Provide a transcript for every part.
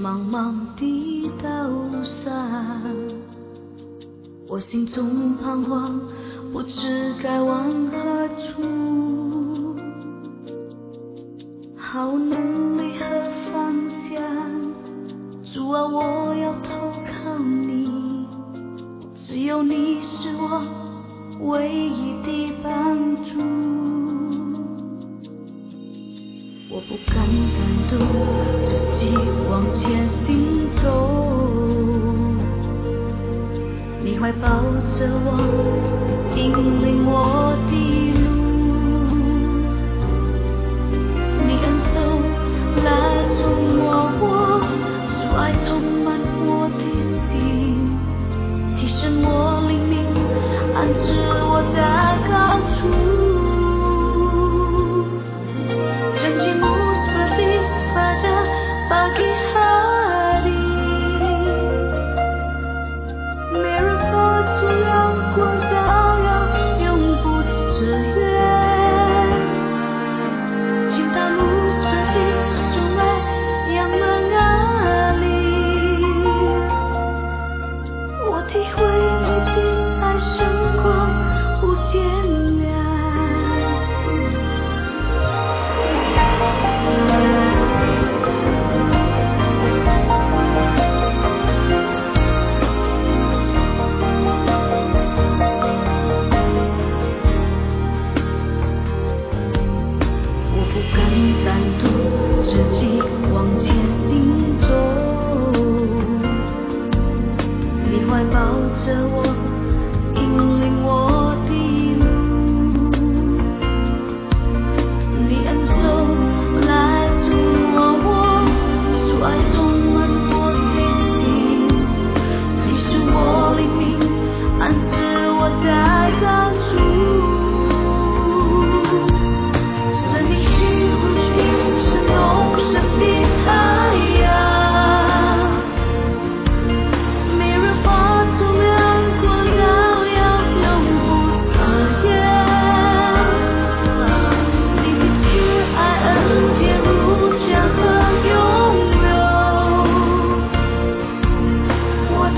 茫茫的道路上，我心中彷徨，不知该往我不敢感动自己往前行走，你怀抱着我，引领我的路。你恩手拉住我，我主爱充满我的心，提升我灵命，安置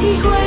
y